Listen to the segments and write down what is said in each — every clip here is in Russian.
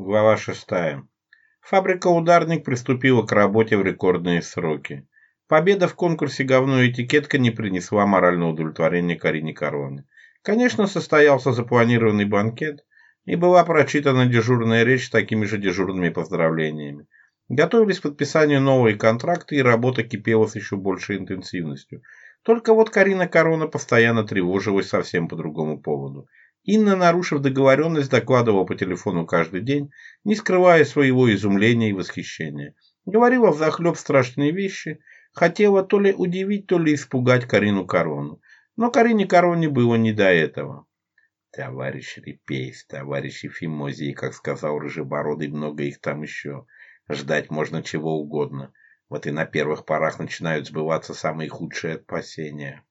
Глава 6. Фабрика «Ударник» приступила к работе в рекордные сроки. Победа в конкурсе «Говно и этикетка» не принесла морального удовлетворения Карине Короне. Конечно, состоялся запланированный банкет, и была прочитана дежурная речь с такими же дежурными поздравлениями. Готовились к подписанию новые контракты, и работа кипела с еще большей интенсивностью. Только вот Карина Корона постоянно тревожилась совсем по другому поводу – Инна, нарушив договоренность, докладывала по телефону каждый день, не скрывая своего изумления и восхищения. Говорила взахлеб страшные вещи, хотела то ли удивить, то ли испугать Карину Корону. Но Карине Короне было не до этого. «Товарищ Репейс, товарищ Ефимозий, как сказал Рыжебородый, много их там еще. Ждать можно чего угодно. Вот и на первых порах начинают сбываться самые худшие опасения».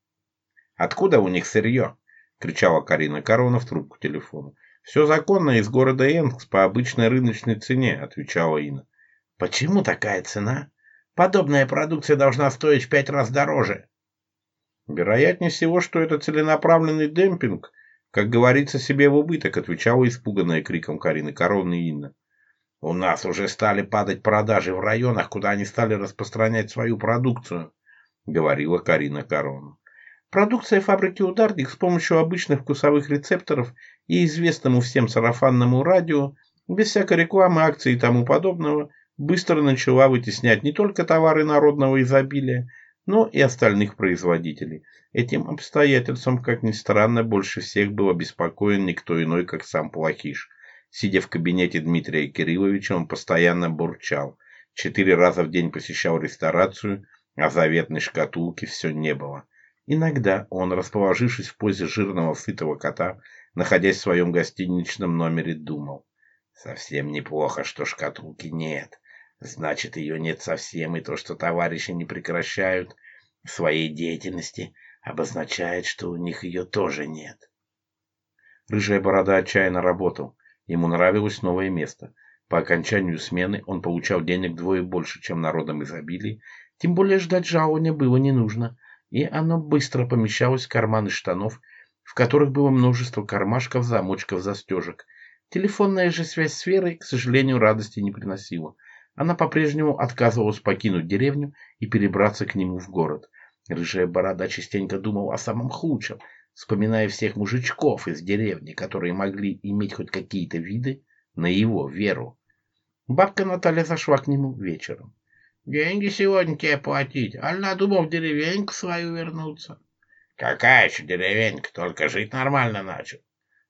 «Откуда у них сырье?» – кричала Карина Корона в трубку телефона. «Все законно из города Энгс по обычной рыночной цене», – отвечала Инна. «Почему такая цена? Подобная продукция должна стоить в пять раз дороже». «Вероятнее всего, что это целенаправленный демпинг, как говорится, себе в убыток», – отвечала испуганная криком Карины Короны Инна. «У нас уже стали падать продажи в районах, куда они стали распространять свою продукцию», – говорила Карина Корона. Продукция фабрики «Ударник» с помощью обычных вкусовых рецепторов и известному всем сарафанному радио, без всякой рекламы, акций и тому подобного, быстро начала вытеснять не только товары народного изобилия, но и остальных производителей. Этим обстоятельством, как ни странно, больше всех был обеспокоен никто иной, как сам Плохиш. Сидя в кабинете Дмитрия Кирилловича, он постоянно бурчал. Четыре раза в день посещал ресторацию, а заветной шкатулки все не было. Иногда он, расположившись в позе жирного сытого кота, находясь в своем гостиничном номере, думал. Совсем неплохо, что шкатулки нет. Значит, ее нет совсем, и то, что товарищи не прекращают своей деятельности, обозначает, что у них ее тоже нет. Рыжая борода отчаянно работал. Ему нравилось новое место. По окончанию смены он получал денег двое больше, чем народом изобилие. Тем более ждать жалования было не нужно – и оно быстро помещалось в карманы штанов, в которых было множество кармашков, замочков, застежек. Телефонная же связь с Верой, к сожалению, радости не приносила. Она по-прежнему отказывалась покинуть деревню и перебраться к нему в город. Рыжая борода частенько думал о самом худшем, вспоминая всех мужичков из деревни, которые могли иметь хоть какие-то виды на его веру. Бабка Наталья зашла к нему вечером. Деньги сегодня тебе платить. Аль надумал в деревеньку свою вернуться. Какая еще деревенька? Только жить нормально начал.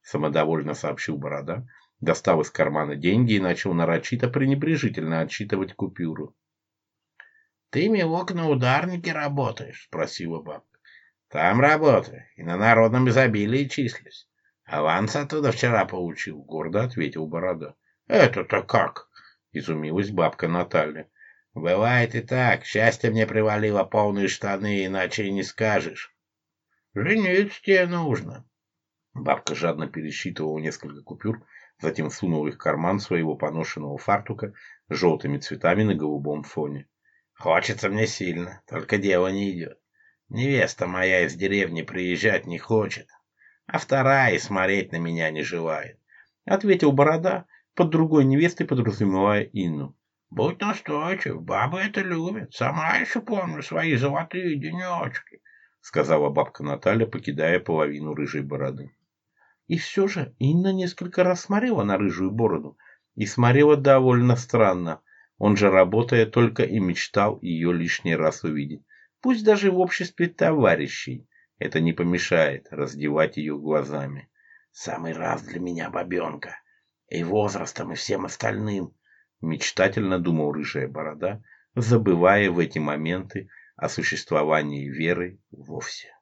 Самодовольно сообщил Борода, достал из кармана деньги и начал нарочито пренебрежительно отчитывать купюру. Ты, милок, на ударнике работаешь? Спросила бабка. Там работаю. И на народном изобилии числюсь. Аванс оттуда вчера получил, гордо ответил Борода. Это-то как? Изумилась бабка Наталья. Бывает и так. Счастье мне привалило полные штаны, иначе и не скажешь. Жениться тебе нужно. Бабка жадно пересчитывала несколько купюр, затем сунула их в карман своего поношенного фартука с желтыми цветами на голубом фоне. Хочется мне сильно, только дело не идет. Невеста моя из деревни приезжать не хочет, а вторая и смотреть на меня не желает, — ответил Борода, под другой невестой подразумевая Инну. Будь настойчив, баби это люблять. Сама еще помню свои золотые денечки, сказала бабка Наталья, покидая половину рыжей бороды. И все же Инна несколько раз смотрела на рыжую бороду и смотрела довольно странно. Он же, работая только и мечтал ее лишний раз увидеть. Пусть даже в обществе товарищей. Это не помешает раздевать ее глазами. Самый раз для меня, бабенка. И возрастом, и всем остальным мечтательно думал рыжая борода, забывая в эти моменты о существовании веры вовсе.